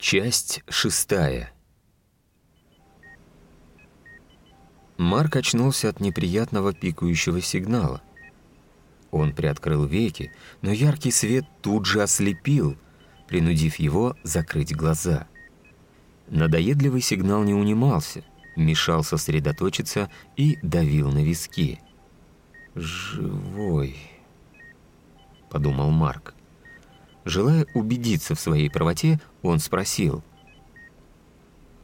Часть шестая. Марк очнулся от неприятного пикающего сигнала. Он приоткрыл веки, но яркий свет тут же ослепил, принудив его закрыть глаза. Надоедливый сигнал не унимался, мешал сосредоточиться и давил на виски. «Живой», — подумал Марк. Желая убедиться в своей правоте, он спросил.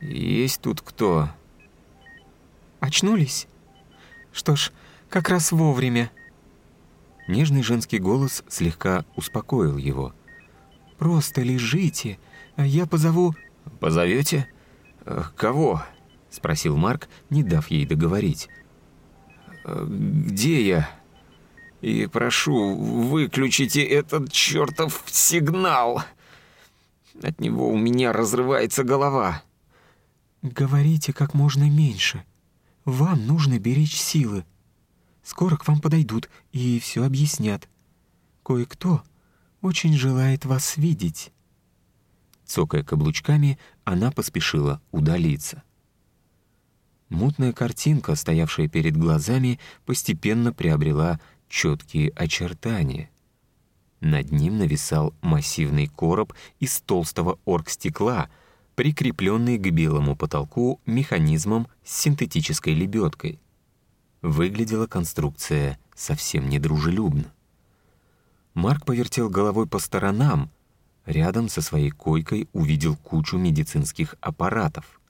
«Есть тут кто?» «Очнулись? Что ж, как раз вовремя». Нежный женский голос слегка успокоил его. «Просто лежите, а я позову...» «Позовете? Э, кого?» — спросил Марк, не дав ей договорить. «Э, «Где я?» И прошу, выключите этот чертов сигнал. От него у меня разрывается голова. Говорите как можно меньше. Вам нужно беречь силы. Скоро к вам подойдут и все объяснят. Кое-кто очень желает вас видеть. Цокая каблучками, она поспешила удалиться. Мутная картинка, стоявшая перед глазами, постепенно приобрела четкие очертания. Над ним нависал массивный короб из толстого оргстекла, прикрепленный к белому потолку механизмом с синтетической лебедкой. Выглядела конструкция совсем недружелюбно. Марк повертел головой по сторонам, рядом со своей койкой увидел кучу медицинских аппаратов.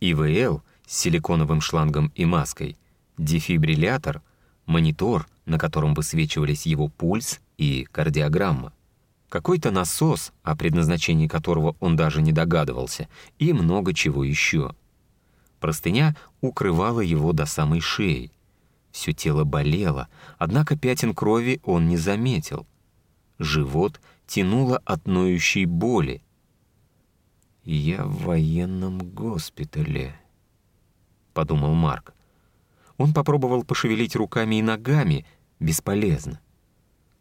ИВЛ с силиконовым шлангом и маской, дефибриллятор, монитор — на котором высвечивались его пульс и кардиограмма. Какой-то насос, о предназначении которого он даже не догадывался, и много чего еще. Простыня укрывала его до самой шеи. Все тело болело, однако пятен крови он не заметил. Живот тянуло от ноющей боли. «Я в военном госпитале», — подумал Марк. Он попробовал пошевелить руками и ногами, бесполезно.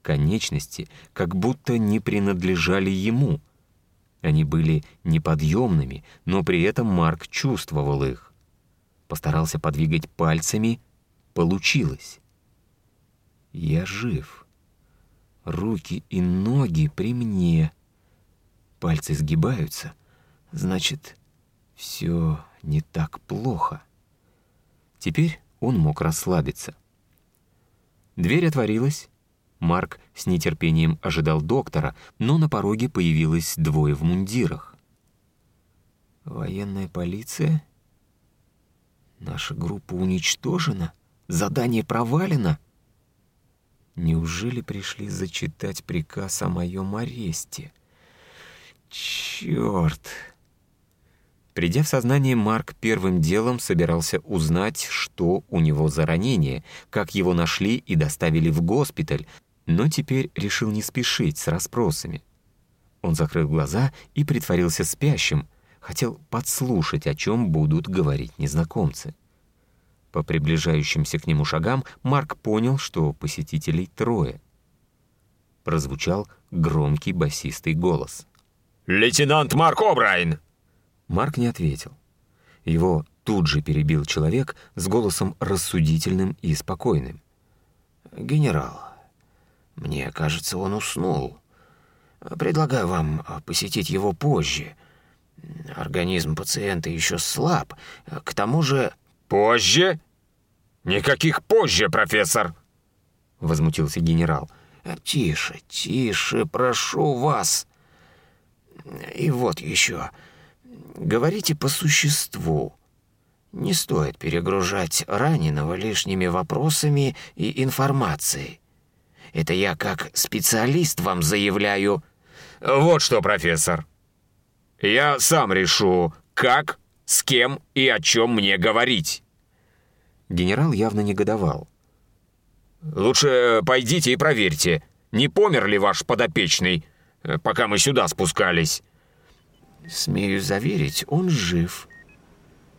Конечности как будто не принадлежали ему. Они были неподъемными, но при этом Марк чувствовал их. Постарался подвигать пальцами, получилось. Я жив. Руки и ноги при мне. Пальцы сгибаются. Значит, все не так плохо. Теперь он мог расслабиться. Дверь отворилась. Марк с нетерпением ожидал доктора, но на пороге появилось двое в мундирах. «Военная полиция? Наша группа уничтожена? Задание провалено?» Неужели пришли зачитать приказ о моем аресте? Черт! Придя в сознание, Марк первым делом собирался узнать, что у него за ранение, как его нашли и доставили в госпиталь, но теперь решил не спешить с расспросами. Он закрыл глаза и притворился спящим, хотел подслушать, о чем будут говорить незнакомцы. По приближающимся к нему шагам Марк понял, что посетителей трое. Прозвучал громкий басистый голос. «Лейтенант Марк О'Брайен!» Марк не ответил. Его тут же перебил человек с голосом рассудительным и спокойным. «Генерал, мне кажется, он уснул. Предлагаю вам посетить его позже. Организм пациента еще слаб. К тому же...» «Позже? Никаких позже, профессор!» — возмутился генерал. «Тише, тише, прошу вас. И вот еще...» Говорите по существу. Не стоит перегружать раненого лишними вопросами и информацией. Это я как специалист вам заявляю. Вот что, профессор. Я сам решу, как, с кем и о чем мне говорить. Генерал явно негодовал. Лучше пойдите и проверьте, не помер ли ваш подопечный, пока мы сюда спускались. Смею заверить, он жив.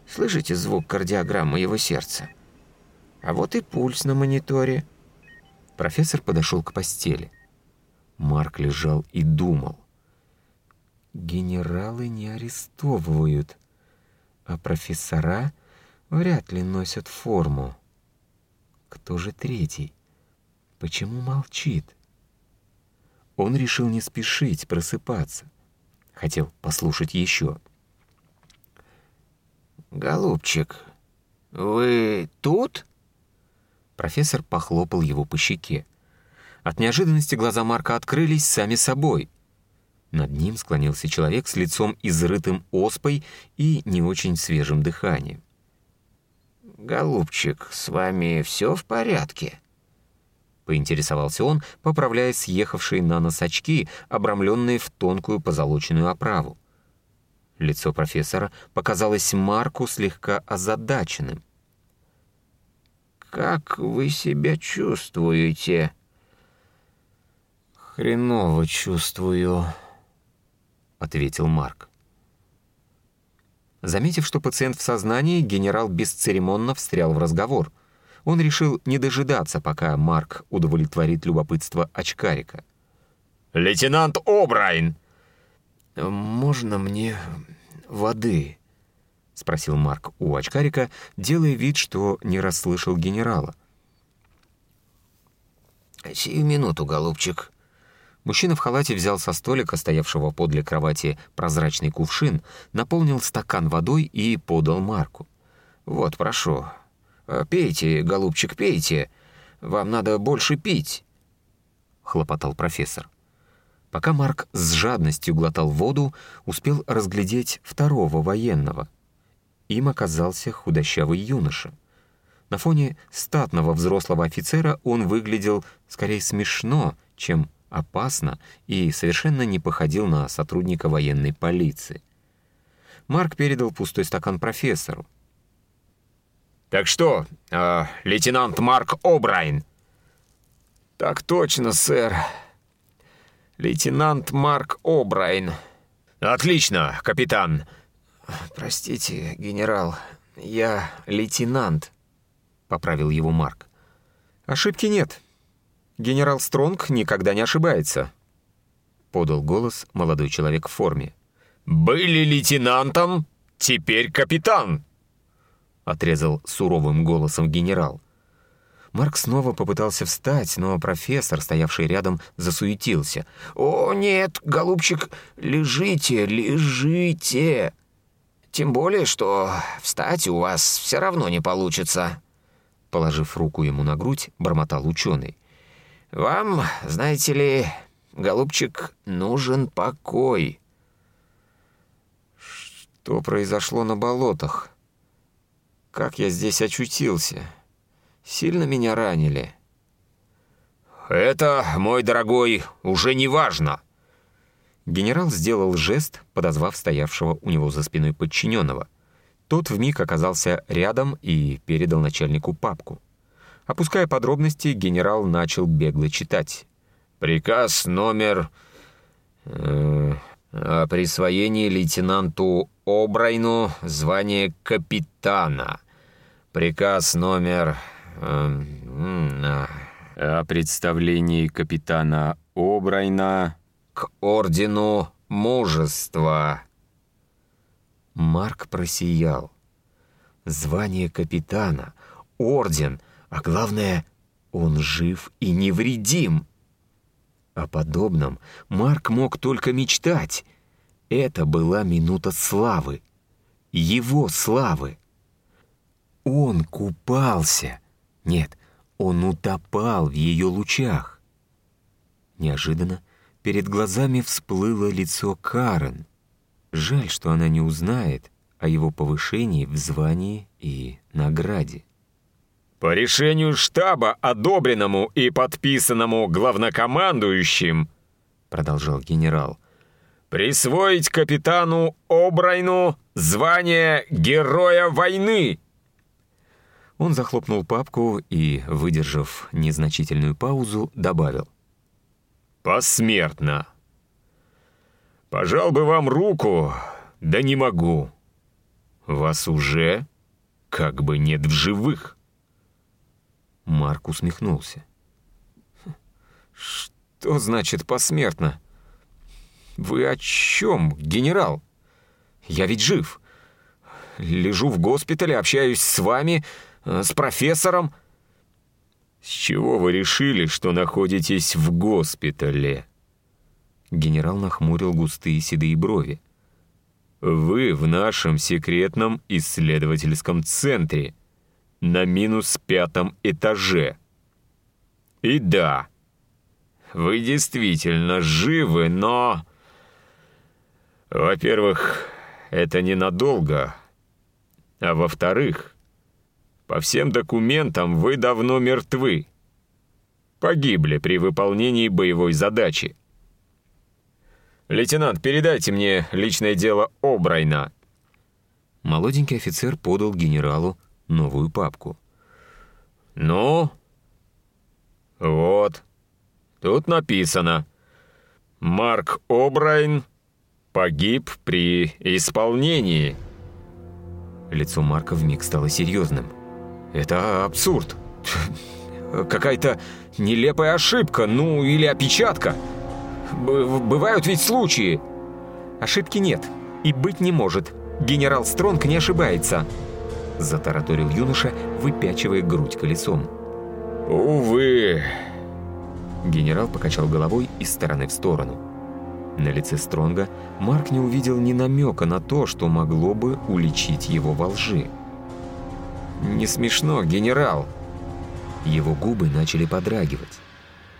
Слышите звук кардиограммы его сердца? А вот и пульс на мониторе. Профессор подошел к постели. Марк лежал и думал. генералы не арестовывают, а профессора вряд ли носят форму. Кто же третий? Почему молчит? Он решил не спешить просыпаться. Хотел послушать еще. «Голубчик, вы тут?» Профессор похлопал его по щеке. От неожиданности глаза Марка открылись сами собой. Над ним склонился человек с лицом изрытым оспой и не очень свежим дыханием. «Голубчик, с вами все в порядке?» Поинтересовался он, поправляя съехавшие на нос очки, обрамленные в тонкую позолоченную оправу. Лицо профессора показалось Марку слегка озадаченным. «Как вы себя чувствуете?» «Хреново чувствую», — ответил Марк. Заметив, что пациент в сознании, генерал бесцеремонно встрял в разговор. Он решил не дожидаться, пока Марк удовлетворит любопытство очкарика. «Лейтенант Обрайн!» «Можно мне воды?» — спросил Марк у очкарика, делая вид, что не расслышал генерала. «Сию минуту, голубчик», Мужчина в халате взял со столика, стоявшего подле кровати, прозрачный кувшин, наполнил стакан водой и подал Марку. «Вот, прошу. Пейте, голубчик, пейте. Вам надо больше пить», — хлопотал профессор. Пока Марк с жадностью глотал воду, успел разглядеть второго военного. Им оказался худощавый юноша. На фоне статного взрослого офицера он выглядел скорее смешно, чем опасно и совершенно не походил на сотрудника военной полиции. Марк передал пустой стакан профессору. «Так что, э, лейтенант Марк О'Брайен?» «Так точно, сэр. Лейтенант Марк О'Брайен». «Отлично, капитан». «Простите, генерал, я лейтенант», — поправил его Марк. «Ошибки нет», Генерал Стронг никогда не ошибается», — подал голос молодой человек в форме. «Были лейтенантом, теперь капитан», — отрезал суровым голосом генерал. Марк снова попытался встать, но профессор, стоявший рядом, засуетился. «О, нет, голубчик, лежите, лежите! Тем более, что встать у вас все равно не получится!» Положив руку ему на грудь, бормотал ученый. Вам, знаете ли, голубчик, нужен покой. Что произошло на болотах? Как я здесь очутился? Сильно меня ранили? Это, мой дорогой, уже не важно. Генерал сделал жест, подозвав стоявшего у него за спиной подчиненного. Тот вмиг оказался рядом и передал начальнику папку. Опуская подробности, генерал начал бегло читать. «Приказ номер... Э, о присвоении лейтенанту Обрайну звания капитана. Приказ номер... Э, э, о представлении капитана Обрайна к ордену мужества». Марк просиял. Звание капитана, орден — а главное, он жив и невредим. О подобном Марк мог только мечтать. Это была минута славы. Его славы. Он купался. Нет, он утопал в ее лучах. Неожиданно перед глазами всплыло лицо Карен. Жаль, что она не узнает о его повышении в звании и награде. По решению штаба, одобренному и подписанному главнокомандующим, продолжал генерал, присвоить капитану Обрайну звание Героя войны. Он захлопнул папку и, выдержав незначительную паузу, добавил. «Посмертно. Пожал бы вам руку, да не могу. Вас уже как бы нет в живых». Марк усмехнулся. «Что значит посмертно? Вы о чем, генерал? Я ведь жив. Лежу в госпитале, общаюсь с вами, с профессором. С чего вы решили, что находитесь в госпитале? Генерал нахмурил густые седые брови. Вы в нашем секретном исследовательском центре на минус пятом этаже. И да, вы действительно живы, но... Во-первых, это ненадолго. А во-вторых, по всем документам вы давно мертвы. Погибли при выполнении боевой задачи. «Лейтенант, передайте мне личное дело Обрайна». Молоденький офицер подал генералу новую папку. «Ну?» «Вот. Тут написано. Марк Обрайн погиб при исполнении». Лицо Марка вмиг стало серьезным. «Это абсурд. Какая-то нелепая ошибка, ну или опечатка. Б бывают ведь случаи». «Ошибки нет. И быть не может. Генерал Стронг не ошибается», — затараторил юноша, выпячивая грудь колесом. «Увы...» Генерал покачал головой из стороны в сторону. На лице Стронга Марк не увидел ни намека на то, что могло бы уличить его во лжи. «Не смешно, генерал!» Его губы начали подрагивать.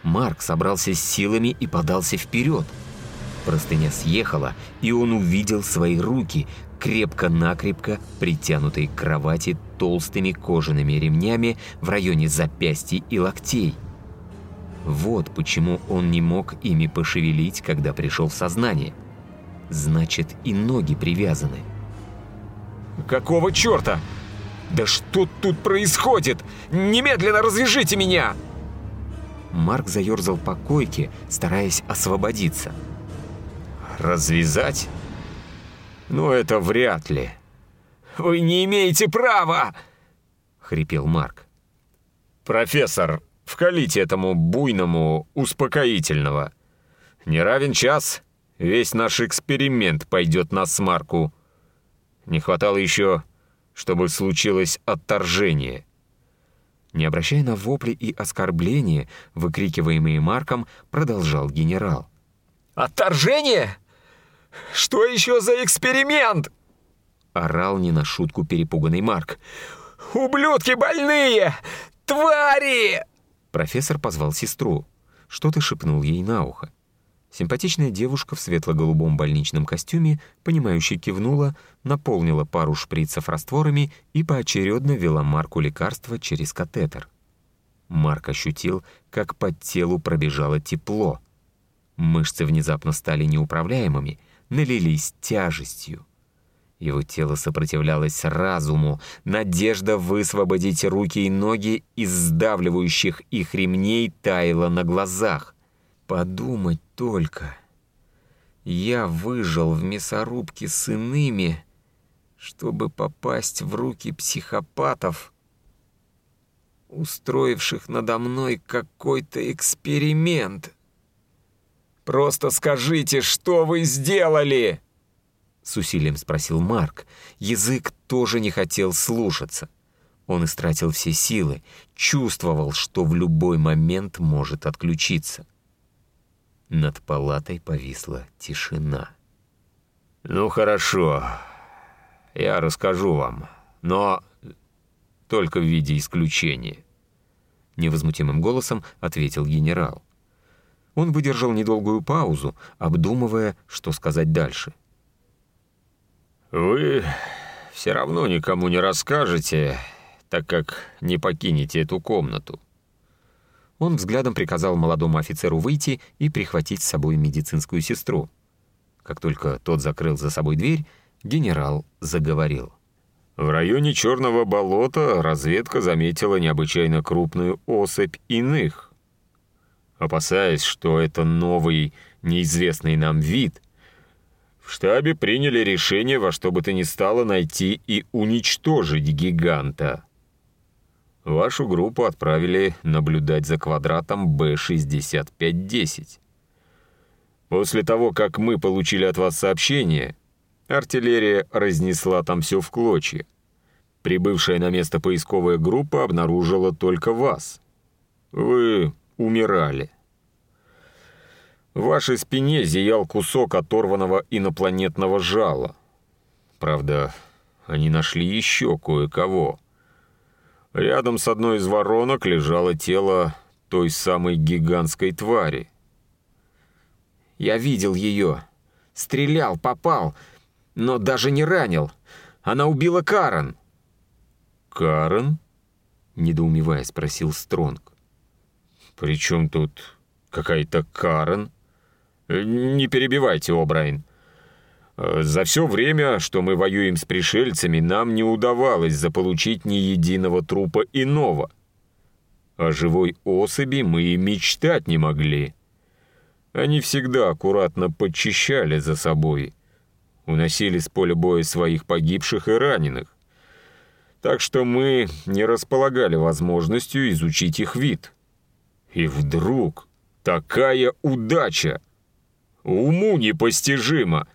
Марк собрался с силами и подался вперед. Простыня съехала, и он увидел свои руки, крепко-накрепко притянутые к кровати толстыми кожаными ремнями в районе запястий и локтей. Вот почему он не мог ими пошевелить, когда пришел в сознание. Значит, и ноги привязаны. «Какого черта? Да что тут происходит? Немедленно развяжите меня!» Марк заерзал по койке, стараясь освободиться. «Развязать? Ну, это вряд ли. Вы не имеете права!» — хрипел Марк. «Профессор, вкалите этому буйному успокоительного. Не равен час, весь наш эксперимент пойдет на смарку. Не хватало еще, чтобы случилось отторжение». Не обращая на вопли и оскорбления, выкрикиваемые Марком, продолжал генерал. «Отторжение? Что еще за эксперимент?» Орал не на шутку перепуганный Марк. «Ублюдки больные! Твари!» Профессор позвал сестру. Что-то шепнул ей на ухо. Симпатичная девушка в светло-голубом больничном костюме, понимающе кивнула, наполнила пару шприцев растворами и поочередно вела Марку лекарства через катетер. Марк ощутил, как по телу пробежало тепло. Мышцы внезапно стали неуправляемыми, налились тяжестью. Его тело сопротивлялось разуму, надежда высвободить руки и ноги из сдавливающих их ремней таяла на глазах. Подумать только. Я выжил в мясорубке с иными, чтобы попасть в руки психопатов, устроивших надо мной какой-то эксперимент. «Просто скажите, что вы сделали?» С усилием спросил Марк. Язык тоже не хотел слушаться. Он истратил все силы, чувствовал, что в любой момент может отключиться. Над палатой повисла тишина. «Ну хорошо, я расскажу вам, но только в виде исключения», — невозмутимым голосом ответил генерал. Он выдержал недолгую паузу, обдумывая, что сказать дальше. «Вы все равно никому не расскажете, так как не покинете эту комнату. Он взглядом приказал молодому офицеру выйти и прихватить с собой медицинскую сестру. Как только тот закрыл за собой дверь, генерал заговорил. В районе Черного болота разведка заметила необычайно крупную особь иных. Опасаясь, что это новый, неизвестный нам вид, в штабе приняли решение во что бы то ни стало найти и уничтожить гиганта. Вашу группу отправили наблюдать за квадратом Б-6510. После того, как мы получили от вас сообщение, артиллерия разнесла там все в клочья. Прибывшая на место поисковая группа обнаружила только вас. Вы умирали. В вашей спине зиял кусок оторванного инопланетного жала. Правда, они нашли еще кое-кого. Рядом с одной из воронок лежало тело той самой гигантской твари. Я видел ее. Стрелял, попал, но даже не ранил. Она убила Карен. «Карен?» — недоумевая спросил Стронг. «При чем тут какая-то Карен?» «Не перебивайте, О'Брайен. За все время, что мы воюем с пришельцами, нам не удавалось заполучить ни единого трупа иного. О живой особи мы и мечтать не могли. Они всегда аккуратно подчищали за собой, уносили с поля боя своих погибших и раненых так что мы не располагали возможностью изучить их вид. И вдруг такая удача! Уму непостижимо!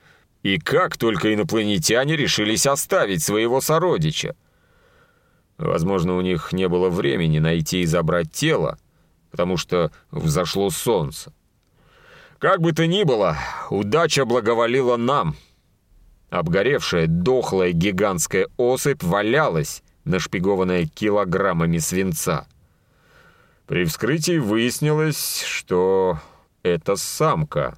И как только инопланетяне решились оставить своего сородича? Возможно, у них не было времени найти и забрать тело, потому что взошло солнце. Как бы то ни было, удача благоволила нам — Обгоревшая, дохлая гигантская особь валялась, нашпигованная килограммами свинца. При вскрытии выяснилось, что это самка.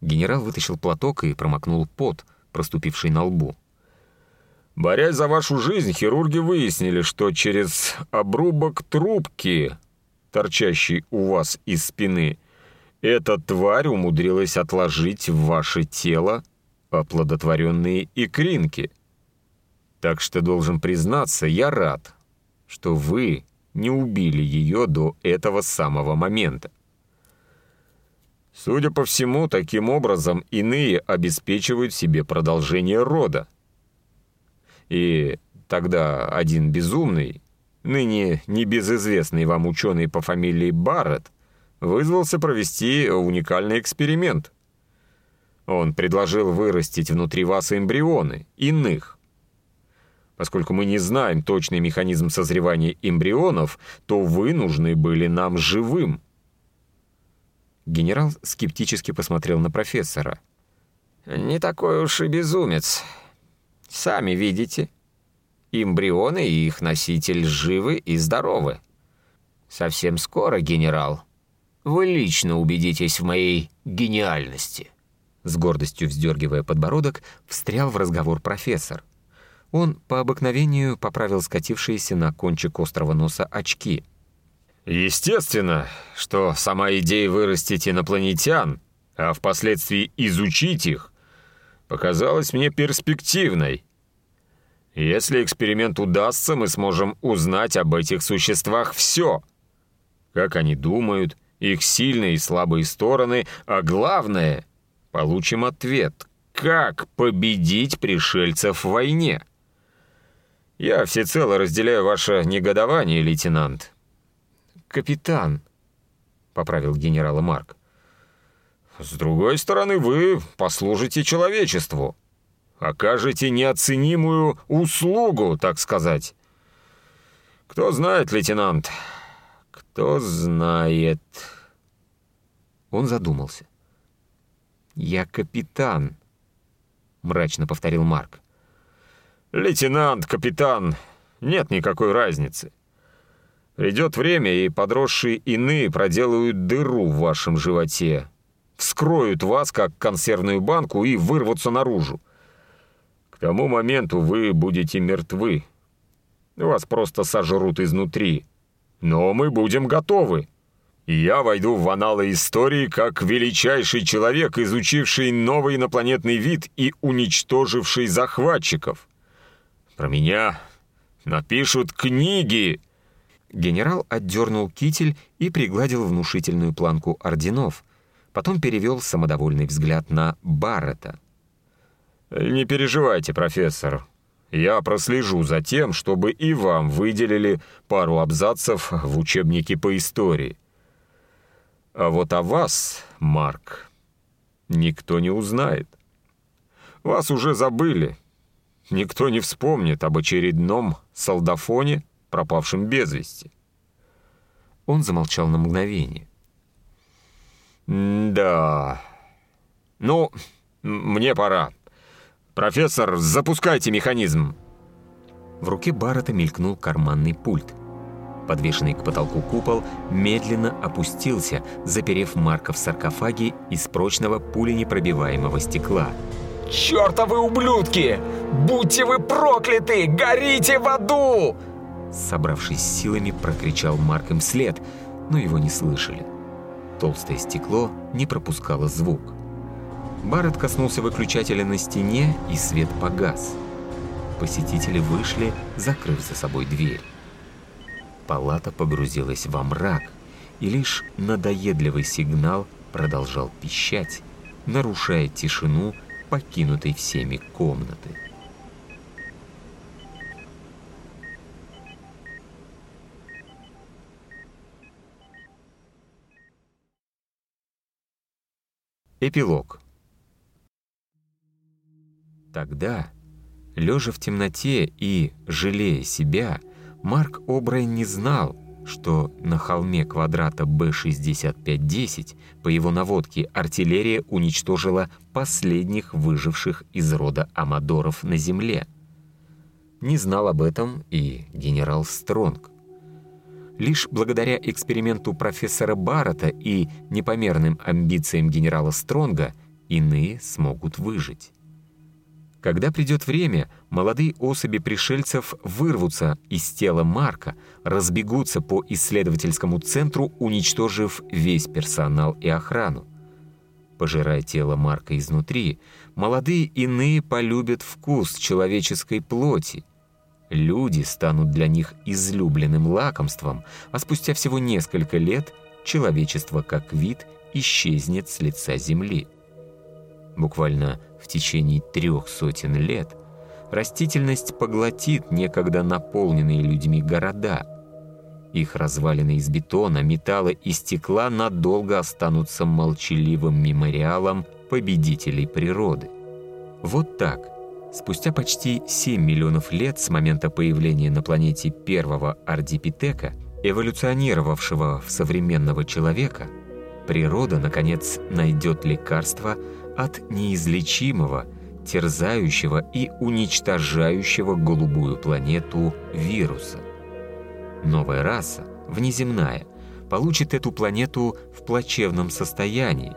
Генерал вытащил платок и промокнул пот, проступивший на лбу. Борясь за вашу жизнь, хирурги выяснили, что через обрубок трубки, торчащий у вас из спины, эта тварь умудрилась отложить в ваше тело оплодотворенные икринки. Так что, должен признаться, я рад, что вы не убили ее до этого самого момента. Судя по всему, таким образом иные обеспечивают себе продолжение рода. И тогда один безумный, ныне небезызвестный вам ученый по фамилии Барретт, вызвался провести уникальный эксперимент — он предложил вырастить внутри вас эмбрионы, иных. Поскольку мы не знаем точный механизм созревания эмбрионов, то вы нужны были нам живым. Генерал скептически посмотрел на профессора. «Не такой уж и безумец. Сами видите. Эмбрионы и их носитель живы и здоровы. Совсем скоро, генерал, вы лично убедитесь в моей гениальности». С гордостью вздергивая подбородок, встрял в разговор профессор. Он по обыкновению поправил скатившиеся на кончик острого носа очки. «Естественно, что сама идея вырастить инопланетян, а впоследствии изучить их, показалась мне перспективной. Если эксперимент удастся, мы сможем узнать об этих существах все. Как они думают, их сильные и слабые стороны, а главное — Получим ответ, как победить пришельцев в войне. Я всецело разделяю ваше негодование, лейтенант. Капитан, поправил генерала Марк. С другой стороны, вы послужите человечеству. Окажете неоценимую услугу, так сказать. Кто знает, лейтенант, кто знает... Он задумался. «Я капитан», — мрачно повторил Марк. «Лейтенант, капитан, нет никакой разницы. Придет время, и подросшие иные проделают дыру в вашем животе, вскроют вас, как консервную банку, и вырвутся наружу. К тому моменту вы будете мертвы. Вас просто сожрут изнутри. Но мы будем готовы» я войду в аналы истории как величайший человек, изучивший новый инопланетный вид и уничтоживший захватчиков. Про меня напишут книги!» Генерал отдернул китель и пригладил внушительную планку орденов. Потом перевел самодовольный взгляд на Баррета. «Не переживайте, профессор. Я прослежу за тем, чтобы и вам выделили пару абзацев в учебнике по истории. А вот о вас, Марк, никто не узнает. Вас уже забыли. Никто не вспомнит об очередном солдафоне, пропавшем без вести. Он замолчал на мгновение. «Да... Ну, мне пора. Профессор, запускайте механизм!» В руке Баррета мелькнул карманный пульт. Подвешенный к потолку купол медленно опустился, заперев Марка в саркофаге из прочного пуленепробиваемого стекла. «Чёртовы ублюдки! Будьте вы прокляты! Горите в аду!» Собравшись силами, прокричал Марк им вслед, но его не слышали. Толстое стекло не пропускало звук. Барретт коснулся выключателя на стене, и свет погас. Посетители вышли, закрыв за собой дверь. Палата погрузилась во мрак, и лишь надоедливый сигнал продолжал пищать, нарушая тишину покинутой всеми комнаты. Эпилог Тогда, лежа в темноте и жалея себя, Марк Обрайн не знал, что на холме квадрата Б-6510 по его наводке артиллерия уничтожила последних выживших из рода Амадоров на Земле. Не знал об этом и генерал Стронг. Лишь благодаря эксперименту профессора Баррета и непомерным амбициям генерала Стронга иные смогут выжить. Когда придет время, молодые особи пришельцев вырвутся из тела Марка, разбегутся по исследовательскому центру, уничтожив весь персонал и охрану. Пожирая тело Марка изнутри, молодые иные полюбят вкус человеческой плоти Люди станут для них излюбленным лакомством, а спустя всего несколько лет человечество как вид исчезнет с лица Земли. Буквально в течение трех сотен лет растительность поглотит некогда наполненные людьми города. Их развалины из бетона, металла и стекла надолго останутся молчаливым мемориалом победителей природы. Вот так – Спустя почти 7 миллионов лет с момента появления на планете первого ардипитека, эволюционировавшего в современного человека, природа, наконец, найдет лекарство от неизлечимого, терзающего и уничтожающего голубую планету вируса. Новая раса, внеземная, получит эту планету в плачевном состоянии,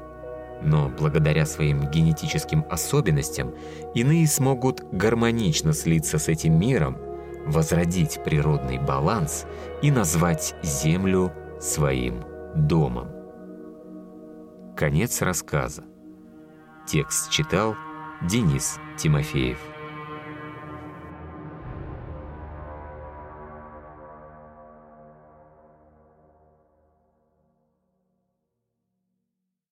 но благодаря своим генетическим особенностям иные смогут гармонично слиться с этим миром, возродить природный баланс и назвать Землю своим домом. Конец рассказа. Текст читал Денис Тимофеев.